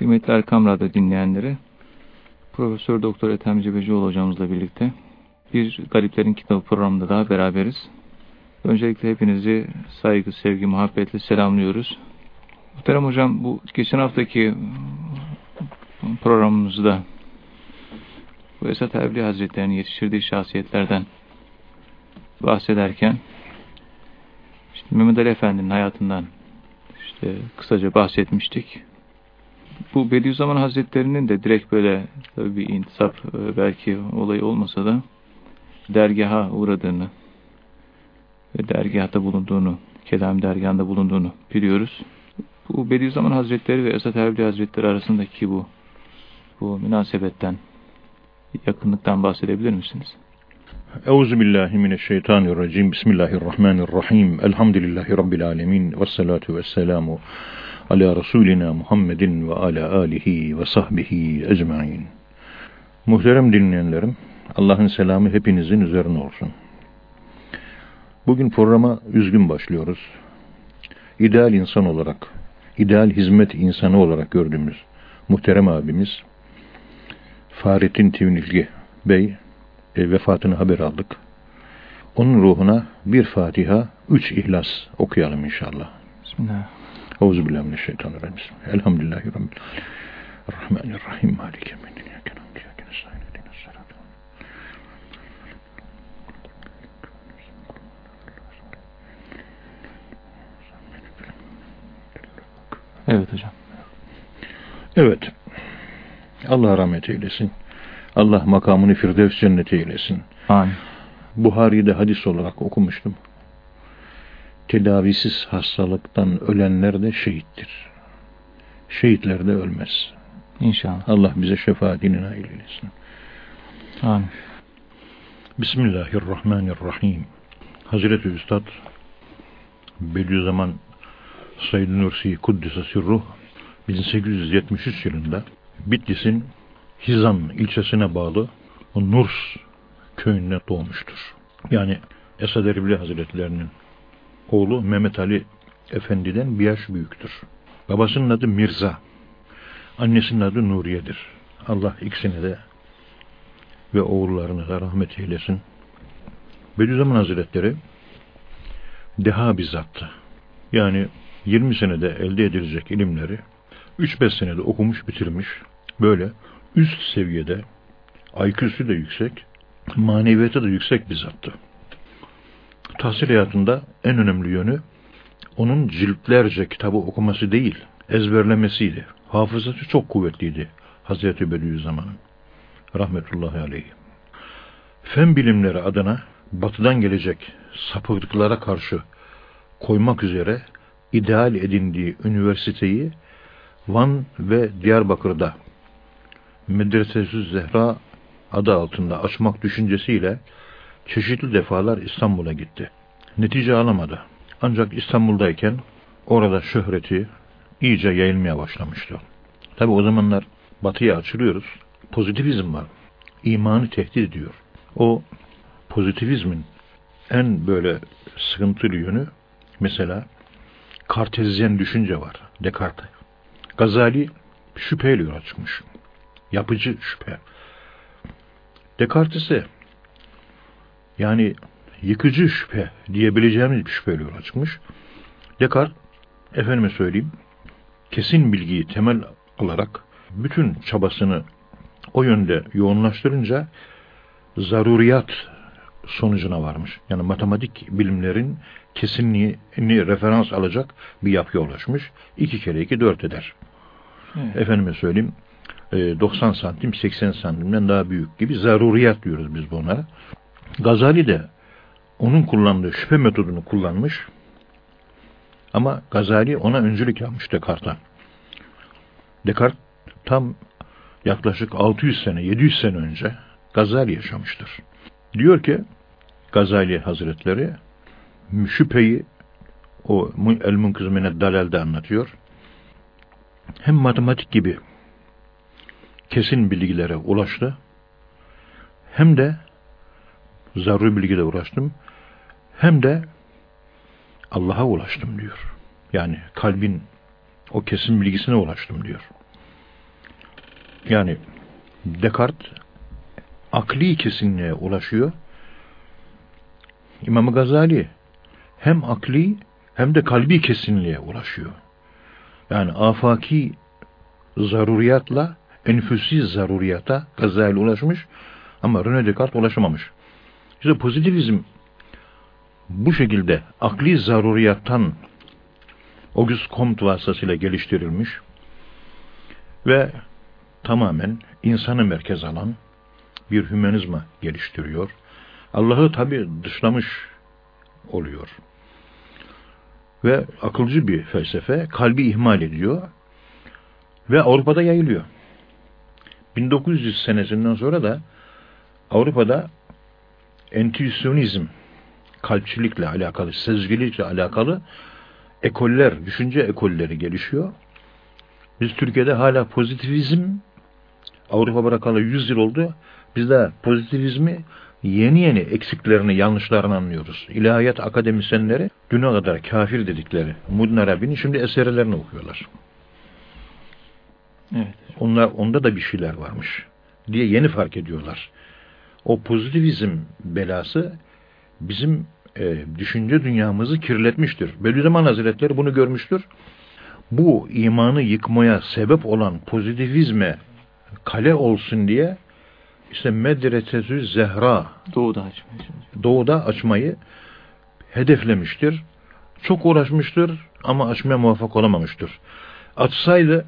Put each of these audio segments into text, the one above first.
Kıymetli Erkam Radyo dinleyenleri, Profesör Doktor Ethem Cebecioğlu hocamızla birlikte bir Gariplerin Kitabı programında daha beraberiz. Öncelikle hepinizi saygı, sevgi, muhabbetle selamlıyoruz. Muhterem hocam bu geçen haftaki programımızda bu Esat Erbil Hazretleri'nin yetiştirdiği şahsiyetlerden bahsederken işte Mehmet Ali Efendi'nin hayatından işte kısaca bahsetmiştik. Bu Bediüzzaman Hazretleri'nin de direkt böyle tabii bir intisap e, belki olayı olmasa da dergaha uğradığını ve dergahta bulunduğunu, Kelam dergahında bulunduğunu biliyoruz. Bu Bediüzzaman Hazretleri ve Esat Erbil Hazretleri arasındaki bu bu münasebetten, yakınlıktan bahsedebilir misiniz? Euzu billahi mineşşeytanirracim. Bismillahirrahmanirrahim. Elhamdülillahi rabbil alamin ve salatu vesselamu ala rasulina Muhammedin ve ala alihi ve sahbihi ecmaîn. Muhterem dinleyenlerim, Allah'ın selamı hepinizin üzerine olsun. Bugün programa üzgün başlıyoruz. İdeal insan olarak, ideal hizmet insanı olarak gördüğümüz muhterem abimiz Fahrettin Tivnilgi Bey e, vefatını haber aldık. Onun ruhuna bir Fatiha, üç İhlas okuyalım inşallah. Bismillah. Euzubillahimineşşeytanirracim. Elhamdülillahi Rabbil Rahmanirrahim. Malike min ve iyyake nestaîn. İhdinas sıratal Evet hocam. Evet. Allah rahmet eylesin. Allah makamını Firdevs cenneti eylesin. Amin. Buhari'de hadis olarak okumuştum. Tedavisiz hastalıktan ölenler de şehittir. Şehitler de ölmez. İnşallah. Allah bize şefaatini nail eylesin. Amin. Bismillahirrahmanirrahim. Hazreti Üstad Bediüzzaman Said Nursi Kuddise Sirruh 1873 yılında Bitlis'in Hizan ilçesine bağlı Nurs köyünde doğmuştur. Yani Esad Erbil Hazretlerinin oğlu Mehmet Ali Efendi'den bir yaş büyüktür. Babasının adı Mirza. Annesinin adı Nuriye'dir. Allah ikisine de ve oğullarına da rahmet eylesin. Bediüzzaman Hazretleri deha bir zattı. Yani 20 senede elde edilecek ilimleri 3-5 senede okumuş bitirmiş. Böyle üst seviyede IQ'su da yüksek, maneviyatı da yüksek bir zattı. Tahsil en önemli yönü onun ciltlerce kitabı okuması değil, ezberlemesiydi. Hafızası çok kuvvetliydi Hazreti Bediüzzaman'ın. Rahmetullahi aleyh. Fen bilimleri adına batıdan gelecek sapıklıklara karşı koymak üzere ideal edindiği üniversiteyi Van ve Diyarbakır'da Medresesü Zehra adı altında açmak düşüncesiyle çeşitli defalar İstanbul'a gitti. Netice alamadı. Ancak İstanbul'dayken orada şöhreti iyice yayılmaya başlamıştı. Tabi o zamanlar batıya açılıyoruz. Pozitivizm var. İmanı tehdit ediyor. O pozitivizmin en böyle sıkıntılı yönü mesela kartezyen düşünce var. Descartes. Gazali şüpheyle yola çıkmış. Yapıcı şüphe. Descartes ise yani yıkıcı şüphe diyebileceğimiz bir şüpheyle yola çıkmış. Descartes, efendime söyleyeyim, kesin bilgiyi temel alarak bütün çabasını o yönde yoğunlaştırınca zaruriyat sonucuna varmış. Yani matematik bilimlerin kesinliğini referans alacak bir yapıya ulaşmış. İki kere iki dört eder. Evet. Efendime söyleyeyim 90 santim 80 santimden daha büyük gibi zaruriyat diyoruz biz bunlara. Gazali de onun kullandığı şüphe metodunu kullanmış. Ama Gazali ona öncülük yapmış Descartes'a. Descartes tam yaklaşık 600 sene, 700 sene önce Gazali yaşamıştır. Diyor ki Gazali Hazretleri şüpheyi o El Munkızmine Dalal'de anlatıyor. Hem matematik gibi kesin bilgilere ulaştı hem de zaruri bilgilere ulaştım hem de Allah'a ulaştım diyor. Yani kalbin o kesin bilgisine ulaştım diyor. Yani Descartes akli kesinliğe ulaşıyor. İmam Gazali hem akli hem de kalbi kesinliğe ulaşıyor. Yani afaki zaruriyatla enfüsi zaruriyata Gazali ulaşmış ama René Descartes ulaşamamış. İşte pozitivizm bu şekilde akli zaruriyattan Auguste Comte vasıtasıyla geliştirilmiş ve tamamen insanı merkez alan bir hümanizma geliştiriyor. Allah'ı tabi dışlamış oluyor. Ve akılcı bir felsefe kalbi ihmal ediyor ve Avrupa'da yayılıyor. 1900 senesinden sonra da Avrupa'da entüisyonizm, kalpçilikle alakalı, sezgilikle alakalı ekoller, düşünce ekolleri gelişiyor. Biz Türkiye'de hala pozitivizm, Avrupa bırakalı 100 yıl oldu. Biz de pozitivizmi yeni yeni eksiklerini, yanlışlarını anlıyoruz. İlahiyat akademisyenleri düne kadar kafir dedikleri Mudin Arabi'nin şimdi eserlerini okuyorlar. Evet. Onlar, onda da bir şeyler varmış diye yeni fark ediyorlar. O pozitivizm belası bizim e, düşünce dünyamızı kirletmiştir. Bediüzzaman Hazretleri bunu görmüştür. Bu imanı yıkmaya sebep olan pozitivizme kale olsun diye işte Medresetü Zehra doğuda açmayı, doğuda açmayı hedeflemiştir. Çok uğraşmıştır ama açmaya muvaffak olamamıştır. Açsaydı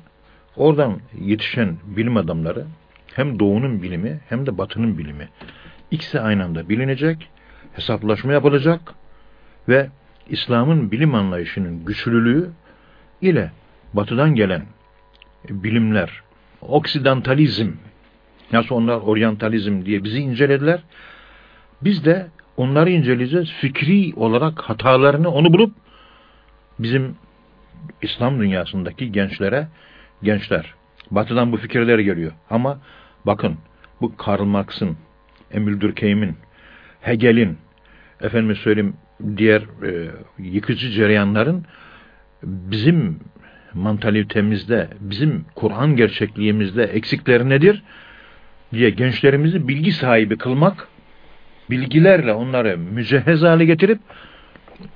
oradan yetişen bilim adamları hem doğunun bilimi hem de batının bilimi ikisi aynı anda bilinecek, hesaplaşma yapılacak ve İslam'ın bilim anlayışının güçlülüğü ile batıdan gelen bilimler, oksidantalizm, nasıl onlar oryantalizm diye bizi incelediler. Biz de onları inceleyeceğiz. Fikri olarak hatalarını onu bulup bizim İslam dünyasındaki gençlere, gençler, batıdan bu fikirler geliyor. Ama bakın bu Karl Marx'ın, Emil Durkheim'in, Hegel'in, efendim söyleyeyim diğer e, yıkıcı cereyanların bizim mantalitemizde, bizim Kur'an gerçekliğimizde eksikleri nedir? diye gençlerimizi bilgi sahibi kılmak, bilgilerle onları mücehhez hale getirip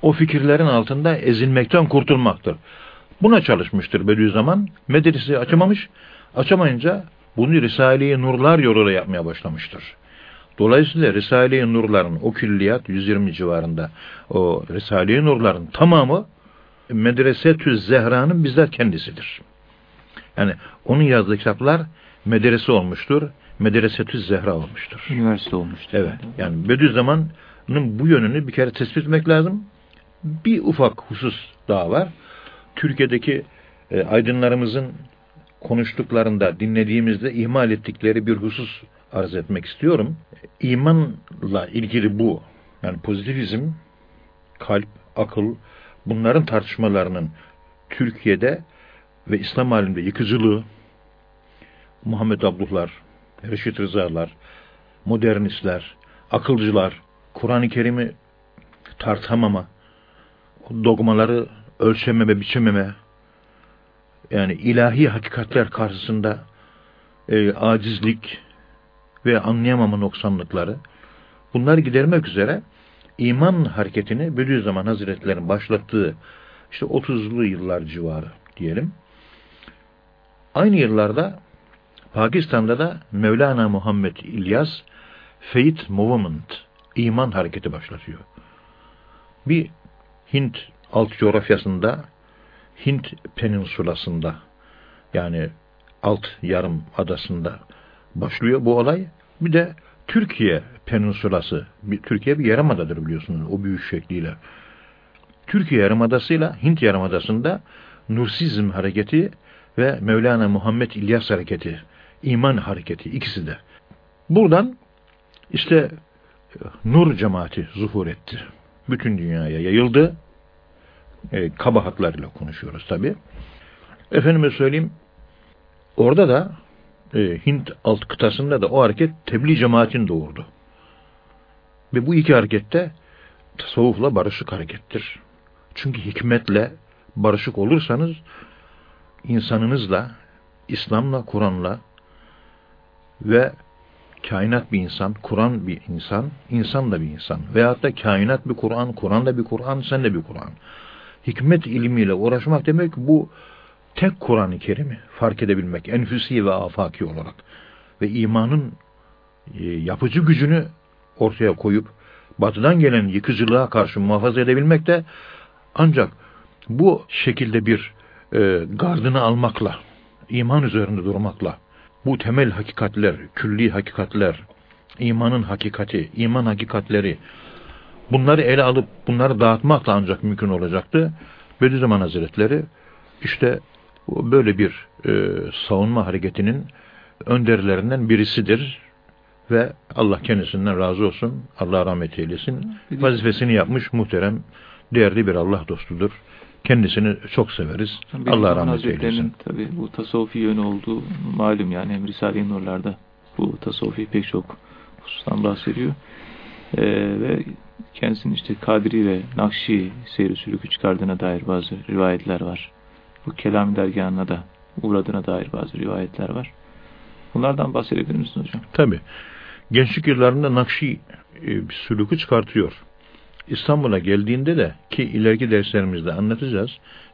o fikirlerin altında ezilmekten kurtulmaktır. Buna çalışmıştır Bediüzzaman. Medresesi açamamış. Açamayınca bunu Risale-i Nurlar yoluyla yapmaya başlamıştır. Dolayısıyla Risale-i Nurların o külliyat 120 civarında o Risale-i Nurların tamamı Medresetü Zehra'nın bizzat kendisidir. Yani onun yazdığı kitaplar medrese olmuştur. Medresetü Zehra olmuştur. Üniversite olmuştur. Evet. Yani Bediüzzaman'ın bu yönünü bir kere tespit etmek lazım. Bir ufak husus daha var. Türkiye'deki e, aydınlarımızın konuştuklarında, dinlediğimizde ihmal ettikleri bir husus arz etmek istiyorum. İmanla ilgili bu, yani pozitivizm, kalp, akıl, bunların tartışmalarının Türkiye'de ve İslam aleminde yıkıcılığı, Muhammed Abduhlar, Reşit Rızalar, modernistler, akılcılar, Kur'an-ı Kerim'i tartamama, dogmaları ölçememe, biçememe, yani ilahi hakikatler karşısında e, acizlik ve anlayamama noksanlıkları, bunları gidermek üzere iman hareketini Bediüzzaman Hazretleri'nin başlattığı işte 30'lu yıllar civarı diyelim. Aynı yıllarda Pakistan'da da Mevlana Muhammed İlyas Faith Movement iman hareketi başlatıyor. Bir Hint alt coğrafyasında Hint peninsulasında yani alt yarım adasında başlıyor bu olay. Bir de Türkiye peninsulası, Türkiye bir yarımadadır biliyorsunuz o büyük şekliyle. Türkiye yarımadasıyla Hint yarımadasında Nursizm hareketi ve Mevlana Muhammed İlyas hareketi iman hareketi ikisi de. Buradan işte nur cemaati zuhur etti. Bütün dünyaya yayıldı. E, kabahatlarıyla konuşuyoruz tabi. Efendime söyleyeyim orada da e, Hint alt kıtasında da o hareket tebliğ cemaatin doğurdu. Ve bu iki harekette tasavvufla barışık harekettir. Çünkü hikmetle barışık olursanız insanınızla, İslam'la, Kur'an'la, ve kainat bir insan, Kur'an bir insan, insan da bir insan. Veyahut da kainat bir Kur'an, Kur'an da bir Kur'an, sen de bir Kur'an. Hikmet ilmiyle uğraşmak demek bu tek Kur'an-ı Kerim'i fark edebilmek, enfüsi ve afaki olarak. Ve imanın e, yapıcı gücünü ortaya koyup, batıdan gelen yıkıcılığa karşı muhafaza edebilmek de ancak bu şekilde bir e, gardını almakla, iman üzerinde durmakla, bu temel hakikatler, külli hakikatler, imanın hakikati, iman hakikatleri, bunları ele alıp bunları dağıtmakla ancak mümkün olacaktı. Bediüzzaman Hazretleri işte böyle bir e, savunma hareketinin önderlerinden birisidir ve Allah kendisinden razı olsun, Allah rahmet eylesin. Vazifesini yapmış muhterem, değerli bir Allah dostudur. Kendisini çok severiz. Tabii Allah rahmet eylesin. Tabi bu tasavvufi yönü olduğu malum yani hem Risale-i Nurlar'da bu tasavvufi pek çok husustan bahsediyor. Ee, ve kendisinin işte Kadri ve Nakşi seyri sülükü çıkardığına dair bazı rivayetler var. Bu kelam dergahına da uğradığına dair bazı rivayetler var. Bunlardan bahsedebilir misiniz hocam? Tabi. Gençlik yıllarında Nakşi e, sülükü çıkartıyor. İstanbul'a geldiğinde de ki ileriki derslerimizde anlatacağız.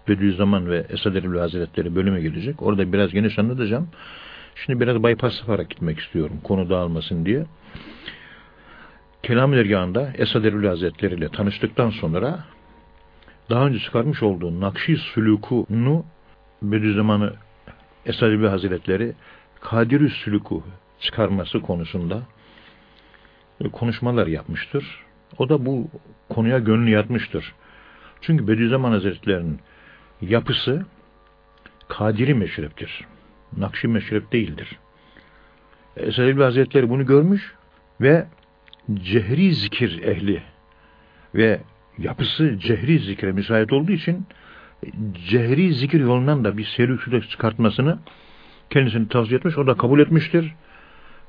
Bediüzzaman ve Esad Erbil Hazretleri bölüme gelecek. Orada biraz geniş anlatacağım. Şimdi biraz bypass yaparak gitmek istiyorum. Konu dağılmasın diye. Kelam dergahında Esad Erbil Hazretleri ile tanıştıktan sonra daha önce çıkarmış olduğu Nakşi Sülükunu Bediüzzaman'ı Esad Erbil Hazretleri Kadir-i Sülükü çıkarması konusunda konuşmalar yapmıştır. O da bu konuya gönlü yatmıştır. Çünkü Bediüzzaman Hazretleri'nin yapısı kadiri meşreptir. Nakşi meşrep değildir. Esad Hazretleri bunu görmüş ve cehri zikir ehli ve yapısı cehri zikre müsait olduğu için cehri zikir yolundan da bir seri çıkartmasını kendisini tavsiye etmiş. O da kabul etmiştir.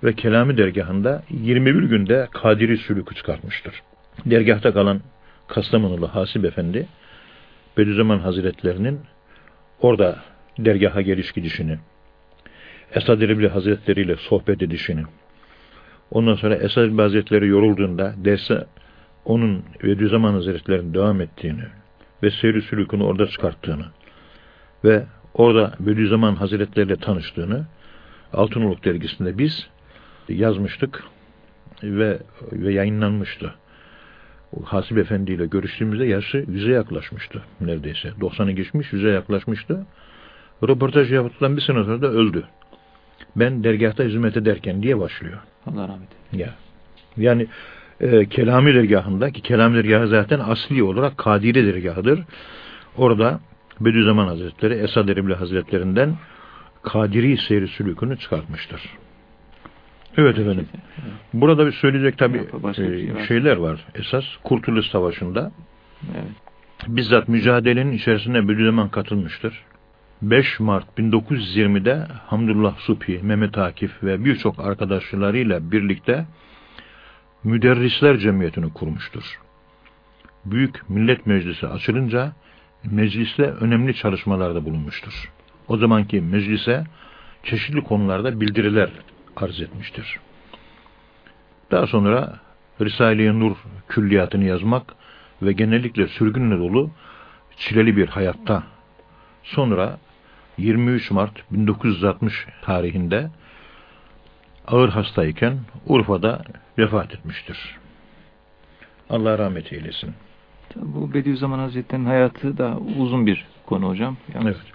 Ve Kelami dergahında 21 günde Kadiri sülükü çıkartmıştır. Dergahta kalan Kastamonulu Hasip Efendi Bediüzzaman Hazretlerinin orada dergaha geliş gidişini, Esad Erbil Hazretleri ile sohbet edişini, ondan sonra Esad Erbil Hazretleri yorulduğunda derse onun Bediüzzaman Hazretleri'nin devam ettiğini ve seyri sülükünü orada çıkarttığını ve orada Bediüzzaman Hazretleri ile tanıştığını Altınoluk dergisinde biz yazmıştık ve, ve yayınlanmıştı. Hasip Efendi ile görüştüğümüzde yaşı yüze yaklaşmıştı neredeyse. 90'ı geçmiş yüze yaklaşmıştı. Röportaj yaptıktan bir sene sonra da öldü. Ben dergahta hizmet ederken diye başlıyor. Allah rahmet eylesin. Ya. Yani e, Kelami dergahında ki Kelami dergahı zaten asli olarak Kadiri dergahıdır. Orada Bediüzzaman Hazretleri Esad Erbil Hazretlerinden Kadiri seyri sülükünü çıkartmıştır. Evet efendim. Burada bir söyleyecek tabi e, şey şeyler var. Esas Kurtuluş Savaşı'nda evet. bizzat mücadelenin içerisinde Bediüzzaman katılmıştır. 5 Mart 1920'de Hamdullah Supi, Mehmet Akif ve birçok arkadaşlarıyla birlikte Müderrisler Cemiyeti'ni kurmuştur. Büyük Millet Meclisi açılınca meclisle önemli çalışmalarda bulunmuştur. O zamanki meclise çeşitli konularda bildiriler arz etmiştir. Daha sonra Risale-i Nur külliyatını yazmak ve genellikle sürgünle dolu çileli bir hayatta sonra 23 Mart 1960 tarihinde ağır hastayken Urfa'da vefat etmiştir. Allah rahmet eylesin. Bu Bediüzzaman Hazretleri'nin hayatı da uzun bir konu hocam. Yalnız evet.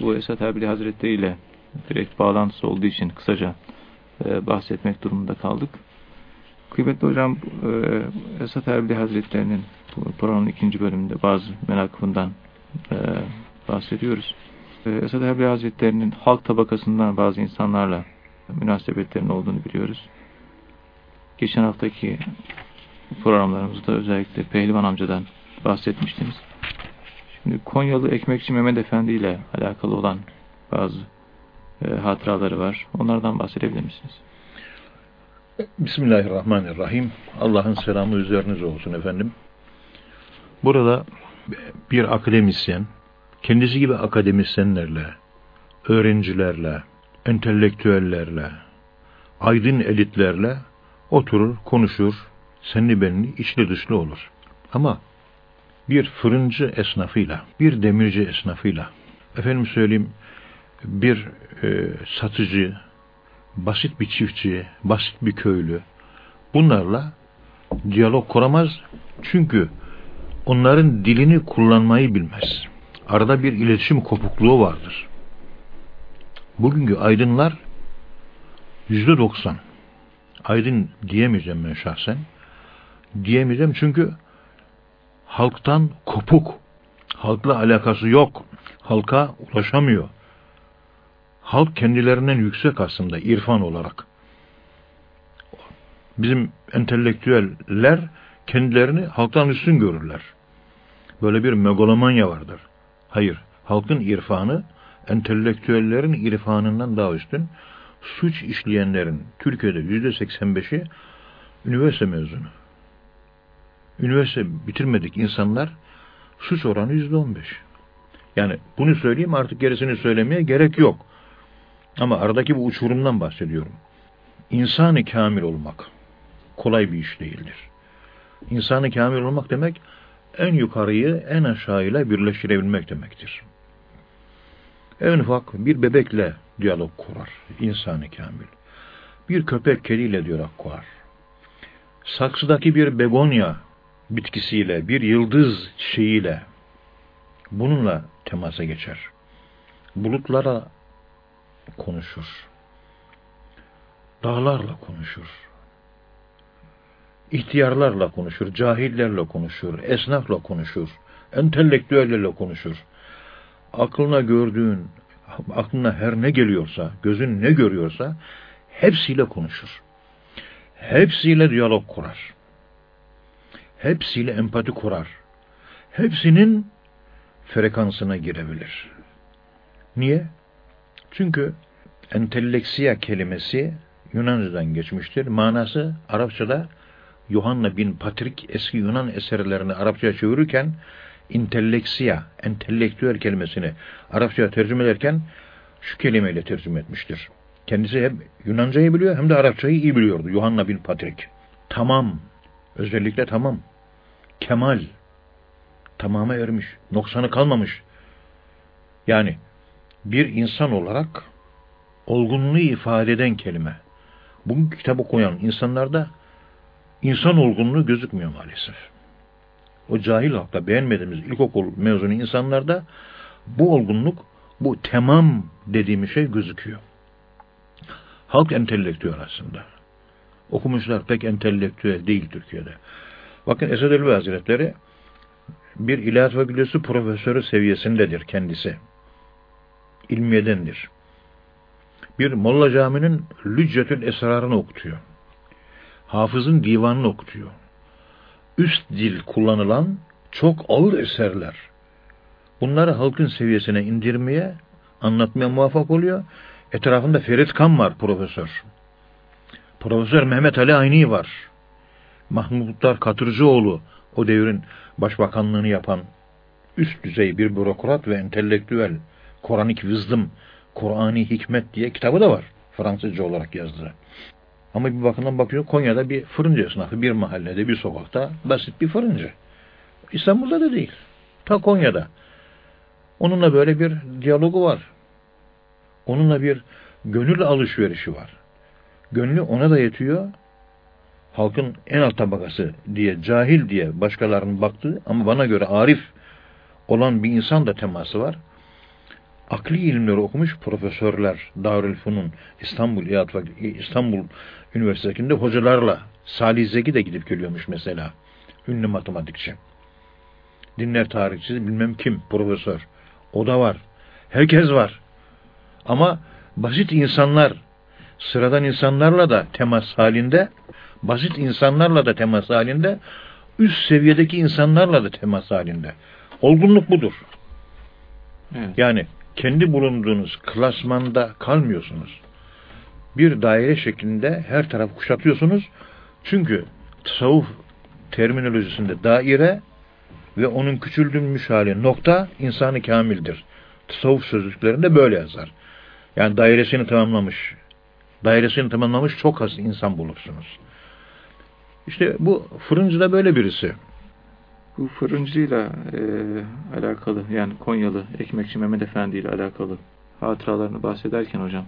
Bu Esat Erbil Hazretleri ile direkt bağlantısı olduğu için kısaca e, bahsetmek durumunda kaldık. Kıymetli hocam e, Esat Erbil Hazretleri'nin programın ikinci bölümünde bazı menakıbından e, bahsediyoruz. E, Esat Erbil Hazretleri'nin halk tabakasından bazı insanlarla münasebetlerinin olduğunu biliyoruz. Geçen haftaki programlarımızda özellikle Pehlivan amcadan bahsetmiştiniz. Şimdi Konyalı Ekmekçi Mehmet Efendi ile alakalı olan bazı e, hatıraları var. Onlardan bahsedebilir misiniz? Bismillahirrahmanirrahim. Allah'ın selamı üzerinize olsun efendim. Burada bir akademisyen, kendisi gibi akademisyenlerle, öğrencilerle, entelektüellerle, aydın elitlerle oturur, konuşur, senli benli, içli dışlı olur. Ama bir fırıncı esnafıyla, bir demirci esnafıyla, efendim söyleyeyim, bir e, satıcı, basit bir çiftçi, basit bir köylü, bunlarla diyalog kuramaz. Çünkü onların dilini kullanmayı bilmez. Arada bir iletişim kopukluğu vardır. Bugünkü aydınlar yüzde doksan. Aydın diyemeyeceğim ben şahsen. Diyemeyeceğim çünkü halktan kopuk. Halkla alakası yok. Halka ulaşamıyor. Halk kendilerinden yüksek aslında irfan olarak. Bizim entelektüeller kendilerini halktan üstün görürler. Böyle bir megalomanya vardır. Hayır, halkın irfanı entelektüellerin irfanından daha üstün. Suç işleyenlerin Türkiye'de yüzde seksen beşi üniversite mezunu. Üniversite bitirmedik insanlar suç oranı yüzde on beş. Yani bunu söyleyeyim artık gerisini söylemeye gerek yok. Ama aradaki bu uçurumdan bahsediyorum. İnsanı kamil olmak kolay bir iş değildir. İnsanı kamil olmak demek en yukarıyı en aşağıyla birleştirebilmek demektir. En ufak bir bebekle diyalog kurar insanı kamil. Bir köpek kediyle diyalog kurar. Saksıdaki bir begonya bitkisiyle, bir yıldız çiçeğiyle bununla temasa geçer. Bulutlara konuşur. Dağlarla konuşur. İhtiyarlarla konuşur, cahillerle konuşur, esnafla konuşur, entelektüellerle konuşur. Aklına gördüğün, aklına her ne geliyorsa, gözün ne görüyorsa hepsiyle konuşur. Hepsiyle diyalog kurar. Hepsiyle empati kurar. Hepsinin frekansına girebilir. Niye? Çünkü enteleksiya kelimesi Yunanca'dan geçmiştir. Manası Arapçada Yohanna bin Patrik eski Yunan eserlerini Arapçaya çevirirken intelleksiya, entelektüel kelimesini Arapçaya tercüme ederken şu kelimeyle tercüme etmiştir. Kendisi hem Yunancayı biliyor hem de Arapçayı iyi biliyordu. Yohanna bin Patrik. Tamam. Özellikle tamam. Kemal. Tamama ermiş. Noksanı kalmamış. Yani bir insan olarak olgunluğu ifade eden kelime. Bugün kitap okuyan insanlarda insan olgunluğu gözükmüyor maalesef. O cahil halkta beğenmediğimiz ilkokul mezunu insanlarda bu olgunluk, bu tamam dediğimiz şey gözüküyor. Halk entelektüel aslında. Okumuşlar pek entelektüel değil Türkiye'de. Bakın Esed Elbi Hazretleri bir ilahiyat fakültesi profesörü seviyesindedir kendisi. İlmiyedendir. Bir Molla Cami'nin Lüccetül Esrarını okutuyor. Hafız'ın divanını okutuyor. Üst dil kullanılan çok ağır eserler. Bunları halkın seviyesine indirmeye, anlatmaya muvaffak oluyor. Etrafında Ferit Kan var profesör. Profesör Mehmet Ali Ayni var. Mahmut Muhtar Katırcıoğlu o devrin başbakanlığını yapan üst düzey bir bürokrat ve entelektüel Koranik Wisdom, Kur'ani Hikmet diye kitabı da var. Fransızca olarak yazdığı. Ama bir bakımdan bakıyor Konya'da bir fırıncı esnafı bir mahallede bir sokakta basit bir fırıncı. İstanbul'da da değil. Ta Konya'da. Onunla böyle bir diyalogu var. Onunla bir gönül alışverişi var. Gönlü ona da yetiyor. Halkın en alt tabakası diye, cahil diye başkalarının baktığı ama bana göre arif olan bir insan da teması var. Akli ilimleri okumuş profesörler Darülfünun İstanbul İstanbul Üniversitesi'nde hocalarla Salih Zeki de gidip geliyormuş mesela. Ünlü matematikçi. Dinler tarihçisi bilmem kim profesör. O da var. Herkes var. Ama basit insanlar, sıradan insanlarla da temas halinde, basit insanlarla da temas halinde, üst seviyedeki insanlarla da temas halinde. Olgunluk budur. Evet. Yani kendi bulunduğunuz klasmanda kalmıyorsunuz. Bir daire şeklinde her taraf kuşatıyorsunuz. Çünkü tasavvuf terminolojisinde daire ve onun küçüldürmüş hali nokta insanı kamildir. Tasavvuf sözlüklerinde böyle yazar. Yani dairesini tamamlamış Dairesini tamamlamış çok az insan bulursunuz. İşte bu fırıncı da böyle birisi. Bu fırıncıyla e, alakalı yani Konyalı Ekmekçi Mehmet Efendi ile alakalı hatıralarını bahsederken hocam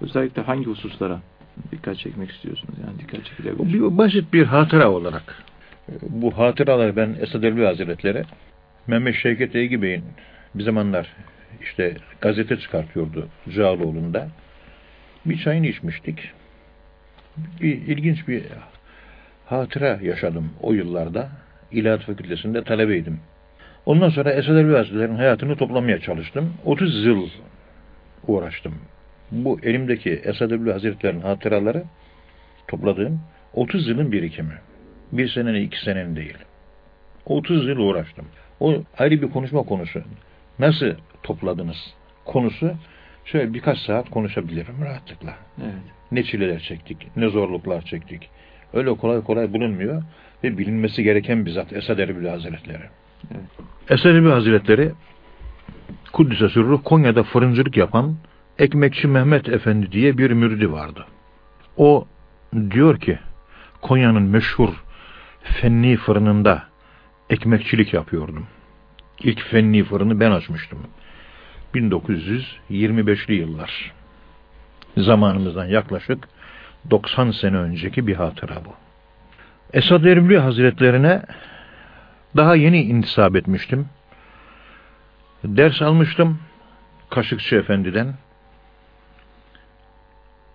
özellikle hangi hususlara dikkat çekmek istiyorsunuz? Yani dikkat çekilebilir. Bir, basit bir hatıra olarak. Bu hatıraları ben Esad Elbi Hazretleri Mehmet Şevket Eygi Bey'in bir zamanlar işte gazete çıkartıyordu Cağaloğlu'nda. Bir çayını içmiştik. Bir ilginç bir hatıra yaşadım o yıllarda. İlahiyat Fakültesi'nde talebeydim. Ondan sonra Esad Elbi Hazretleri'nin hayatını toplamaya çalıştım. 30 yıl uğraştım. Bu elimdeki Esad Elbi Hazretleri'nin hatıraları topladığım 30 yılın birikimi. Bir senenin, iki senenin değil. 30 yıl uğraştım. O ayrı bir konuşma konusu. Nasıl topladınız konusu şöyle birkaç saat konuşabilirim rahatlıkla. Evet. Ne çileler çektik, ne zorluklar çektik. Öyle kolay kolay bulunmuyor ve bilinmesi gereken bir zat Esad Erbil Hazretleri. Evet. Esad Erbil Hazretleri Kuddüs'e sürru Konya'da fırıncılık yapan Ekmekçi Mehmet Efendi diye bir müridi vardı. O diyor ki Konya'nın meşhur fenni fırınında ekmekçilik yapıyordum. İlk fenni fırını ben açmıştım. 1925'li yıllar. Zamanımızdan yaklaşık 90 sene önceki bir hatıra bu. Esad Erbil Hazretlerine daha yeni intisap etmiştim. Ders almıştım Kaşıkçı Efendi'den.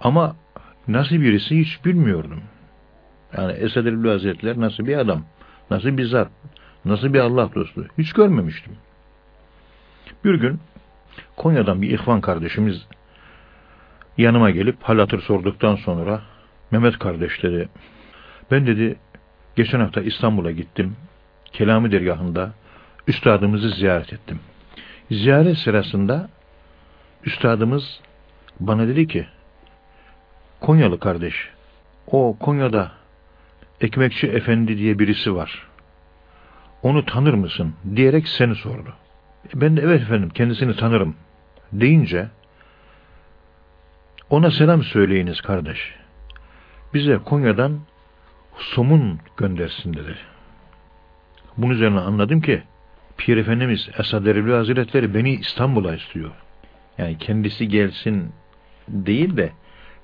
Ama nasıl birisi hiç bilmiyordum. Yani Esad Erbil Hazretleri nasıl bir adam, nasıl bir zat, nasıl bir Allah dostu hiç görmemiştim. Bir gün Konya'dan bir ihvan kardeşimiz yanıma gelip hal hatır sorduktan sonra Mehmet kardeş dedi ben dedi geçen hafta İstanbul'a gittim. Kelami dergahında üstadımızı ziyaret ettim. Ziyaret sırasında üstadımız bana dedi ki Konyalı kardeş o Konya'da Ekmekçi Efendi diye birisi var. Onu tanır mısın? diyerek seni sordu. Ben de evet efendim kendisini tanırım deyince ona selam söyleyiniz kardeş. Bize Konya'dan somun göndersin dedi. Bunun üzerine anladım ki Pir Efendimiz Esad Erbil Hazretleri beni İstanbul'a istiyor. Yani kendisi gelsin değil de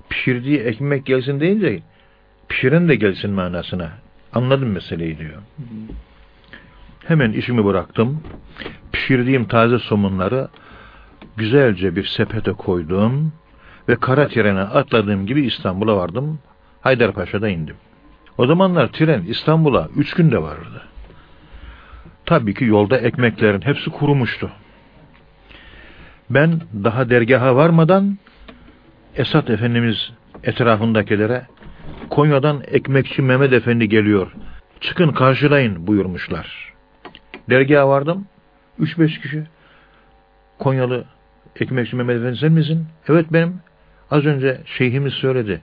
pişirdiği ekmek gelsin deyince pişiren de gelsin manasına. Anladım meseleyi diyor. Hemen işimi bıraktım. Pişirdiğim taze somunları güzelce bir sepete koydum ve kara trene atladığım gibi İstanbul'a vardım. Haydarpaşa'da indim. O zamanlar tren İstanbul'a üç günde varırdı. Tabii ki yolda ekmeklerin hepsi kurumuştu. Ben daha dergaha varmadan Esat Efendimiz etrafındakilere Konya'dan ekmekçi Mehmet Efendi geliyor. Çıkın karşılayın buyurmuşlar. Dergaha vardım. Üç beş kişi. Konyalı ekmekçi Mehmet Efendi sen misin? Evet benim. Az önce şeyhimiz söyledi.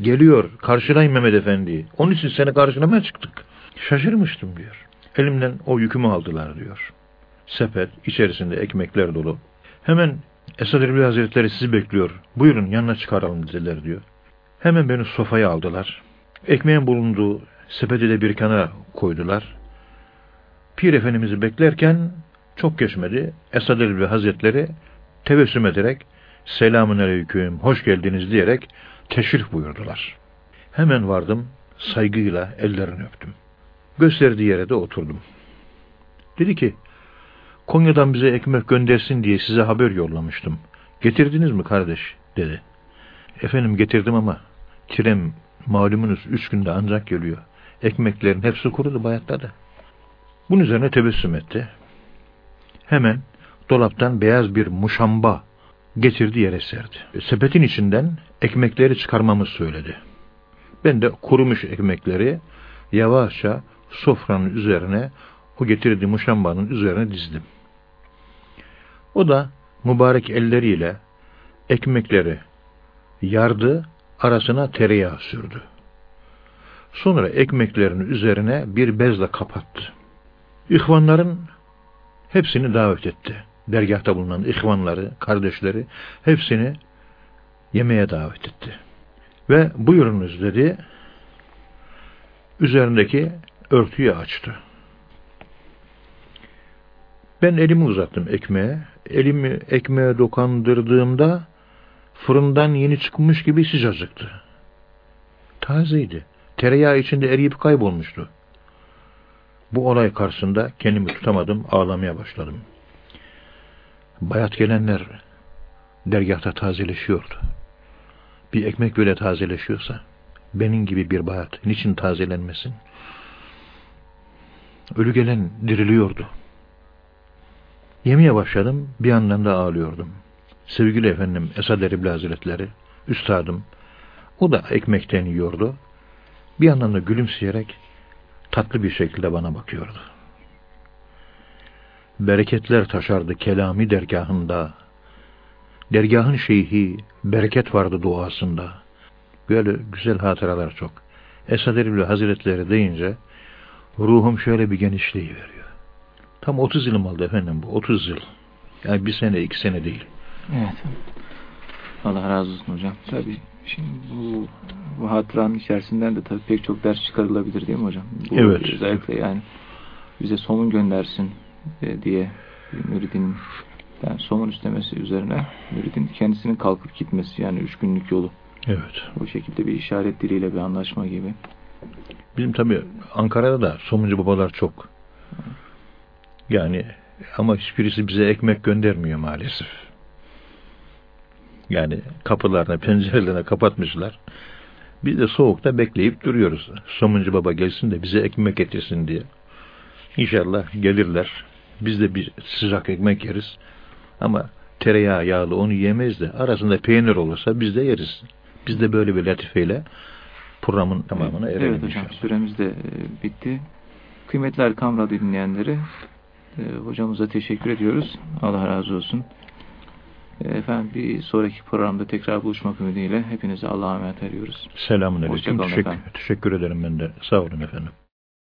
Geliyor karşılayın Mehmet Efendi'yi. Onun için seni karşılamaya çıktık. Şaşırmıştım diyor. Elimden o yükümü aldılar diyor. Sepet içerisinde ekmekler dolu. Hemen Esad Erbil Hazretleri sizi bekliyor. Buyurun yanına çıkaralım dediler diyor. Hemen beni sofaya aldılar. Ekmeğin bulunduğu sepeti de bir kenara koydular. Pir Efendimiz'i beklerken çok geçmedi. Esad Erbil Hazretleri tebessüm ederek selamun aleyküm, hoş geldiniz diyerek teşrif buyurdular. Hemen vardım, saygıyla ellerini öptüm. Gösterdiği yere de oturdum. Dedi ki, Konya'dan bize ekmek göndersin diye size haber yollamıştım. Getirdiniz mi kardeş? dedi. Efendim getirdim ama tren malumunuz üç günde ancak geliyor. Ekmeklerin hepsi kurudu bayatladı. Bunun üzerine tebessüm etti. Hemen dolaptan beyaz bir muşamba getirdi yere serdi. Sepetin içinden ekmekleri çıkarmamı söyledi. Ben de kurumuş ekmekleri yavaşça sofranın üzerine o getirdiği muşambanın üzerine dizdim. O da mübarek elleriyle ekmekleri yardı, arasına tereyağı sürdü. Sonra ekmeklerin üzerine bir bezle kapattı. İhvanların hepsini davet etti. Dergahta bulunan ihvanları, kardeşleri hepsini yemeğe davet etti. Ve buyurunuz dedi. Üzerindeki örtüyü açtı. Ben elimi uzattım ekmeğe. Elimi ekmeğe dokandırdığımda fırından yeni çıkmış gibi sıcacıktı. Tazeydi. Tereyağı içinde eriyip kaybolmuştu. Bu olay karşısında kendimi tutamadım, ağlamaya başladım. Bayat gelenler dergahta tazeleşiyordu. Bir ekmek böyle tazeleşiyorsa, benim gibi bir bayat niçin tazelenmesin? Ölü gelen diriliyordu. Yemeye başladım, bir yandan da ağlıyordum. Sevgili efendim Esad Erbil Hazretleri, üstadım, o da ekmekten yiyordu. Bir yandan da gülümseyerek tatlı bir şekilde bana bakıyordu. Bereketler taşardı kelami dergahında. Dergahın şeyhi, bereket vardı duasında. Böyle güzel hatıralar çok. Esad Erbil Hazretleri deyince ruhum şöyle bir genişliği veriyor. Tam 30 yılım aldı efendim bu. 30 yıl. Yani bir sene, iki sene değil. Evet. Allah razı olsun hocam. Tabii şimdi bu, bu hatıranın içerisinden de tabii pek çok ders çıkarılabilir değil mi hocam? Bu evet. Özellikle yani bize somun göndersin e, diye müridinin yani somun istemesi üzerine müridin kendisinin kalkıp gitmesi yani üç günlük yolu. Evet. Bu şekilde bir işaret diliyle bir anlaşma gibi. Bizim tabii Ankara'da da somuncu babalar çok. Yani ama hiçbirisi bize ekmek göndermiyor maalesef. Yani kapılarına, pencerelerine kapatmışlar. Biz de soğukta bekleyip duruyoruz. Somuncu baba gelsin de bize ekmek getirsin diye. İnşallah gelirler. Biz de bir sıcak ekmek yeriz. Ama tereyağı yağlı onu yemeyiz de arasında peynir olursa biz de yeriz. Biz de böyle bir latifeyle programın tamamına erelim Evet hocam inşallah. süremiz de e, bitti. Kıymetli Erkam Radyo dinleyenleri e, hocamıza teşekkür ediyoruz. Allah razı olsun. E, efendim bir sonraki programda tekrar buluşmak ümidiyle hepinize Allah'a emanet ediyoruz. Selamun aleyküm. Teşekkür, efendim. teşekkür ederim ben de. Sağ olun efendim.